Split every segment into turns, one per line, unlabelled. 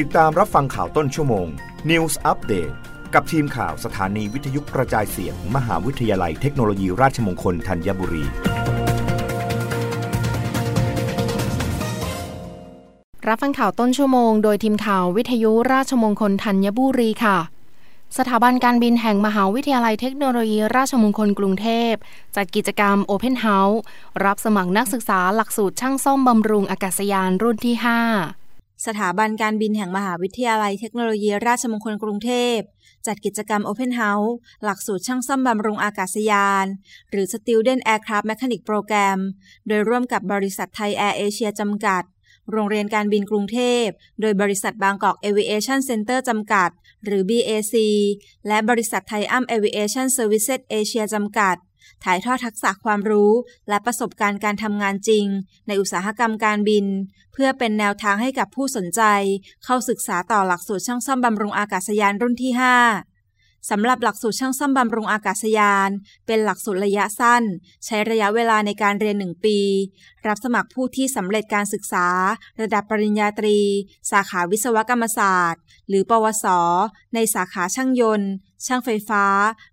ติดตามรับฟังข่าวต้นชั่วโมง News Update กับทีมข่าวสถานีวิทยุกระจายเสียง มหาวิทยาลัยเทคโนโลยีราชมงคลธัญบุรี
รับฟังข่าวต้นชั่วโมง โดยทีมข่าววิทยุราชมงคลธัญบุรีค่ะ สถาบันการบินแห่งมหาวิทยาลัยเทคโนโลยีราชมงคลกรุงเทพจัดกิจกรรม Open House รับสมัครนักศึกษาหลักสูตรช่างซ่อมบำรุงอากาศยานรุ่นที่ 5
สถาบันการบินแห่งมหาวิทยาลัยเทคโนโลยีราชมงคลกรุงเทพ จัดกิจกรรม Open House หลักสูตรช่างซ่อมบำรุงอากาศยาน หรือ Student Aircraft Mechanic Program โดยร่วมกับบริษัทไทยแอร์เอเชียจำกัด โรงเรียนการบินกรุงเทพ โดยบริษัทบางกอก Aviation Center จำกัด หรือ BAC และบริษัทไทยอัม Aviation Services Asia จำกัด ถ่ายทอดทักษะความรู้ และประสบการณ์การทำงานจริง ในอุตสาหกรรมการบิน เพื่อเป็นแนวทางให้กับผู้สนใจ เข้าศึกษาต่อหลักสูตรช่างซ่อมบำรุงอากาศยานรุ่นที่ 5 สำหรับหลักสูตรช่างซ่อมบำรุงอากาศยาน เป็นหลักสูตรระยะสั้น ใช้ระยะเวลาในการเรียน 1 ปี รับสมัครผู้ที่สำเร็จการศึกษา ระดับปริญญาตรี สาขาวิศวกรรมศาสตร์ หรือ ปวส ในสาขาช่างยนต์ ช่างไฟฟ้า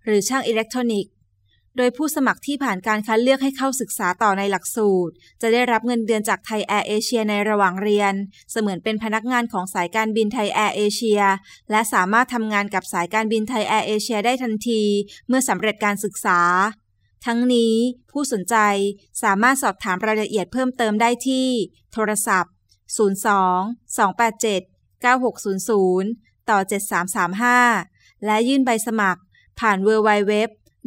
หรือช่างอิเล็กทรอนิกส์ โดยผู้สมัครที่ผ่านการคัดเลือกให้เข้าศึกษาต่อในหลักสูตร จะได้รับเงินเดือนจากไทยแอร์เอเชียในระหว่างเรียน เสมือนเป็นพนักงานของสายการบินไทยแอร์เอเชียและสามารถทำงานกับสายการบินไทยแอร์เอเชียได้ทันที เมื่อสำเร็จการศึกษา ทั้งนี้ผู้สนใจสามารถสอบถามรายละเอียดเพิ่มเติมได้ที่ โทรศัพท์ 02 287 9600 ต่อ 7335 และยื่นใบสมัครผ่าน w w w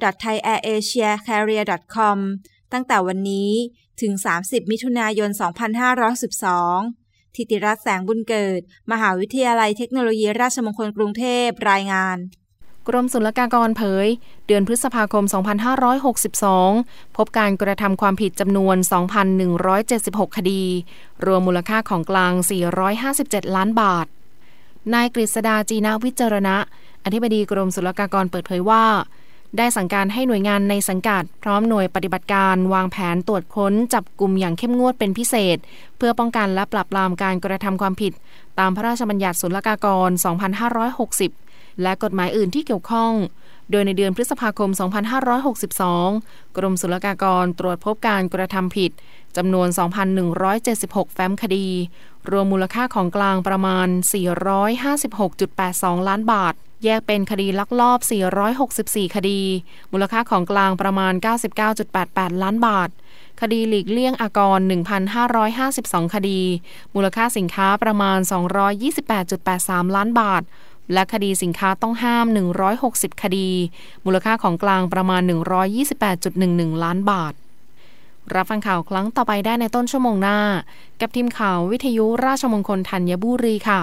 thaiairasiacarrier.com ตั้งแต่วันนี้ถึง 30 มิถุนายน 2512 ทิติรัตน์แสงบุญเกิด มหาวิทยาลัยเทคโนโลยีราชมงคลกรุงเทพรายงาน
กรมศุลกากรเผย เดือนพฤษภาคม 2562 พบการกระทำความผิดจำนวน 2,176 คดี รวมมูลค่าของกลาง 457 ล้านบาท นายกฤษดาจีนาวิจารณะ อธิบดีกรมศุลกากรเปิดเผยว่า ได้สั่งการให้หน่วยงานในสังกัด พร้อมหน่วยปฏิบัติการวางแผนตรวจค้นจับกลุ่มอย่างเข้มงวดเป็นพิเศษ เพื่อป้องกันและปราบปรามการกระทำความผิด ตามพระราชบัญญัติศุลกากร 2560 และกฎหมายอื่นที่เกี่ยวข้อง โดยในเดือนพฤษภาคม 2562 กรมศุลกากรตรวจพบการกระทำผิดจำนวน 2,176 แฟ้มคดี รวมมูลค่าของกลางประมาณ 456.82 ล้านบาท แยกเป็นคดีลักลอบ 464 คดี มูลค่าของกลางประมาณ 99.88 ล้านบาท คดีหลีกเลี่ยงอากร 1,552 คดี มูลค่าสินค้าประมาณ 228.83 ล้านบาท และคดีสินค้าต้องห้าม 160 คดี มูลค่าของกลางประมาณ 128.11 ล้านบาท รับฟังข่าวครั้งต่อไปได้ในต้นชั่วโมงหน้า กับทีมข่าววิทยุราชมงคลธัญบุรีค่ะ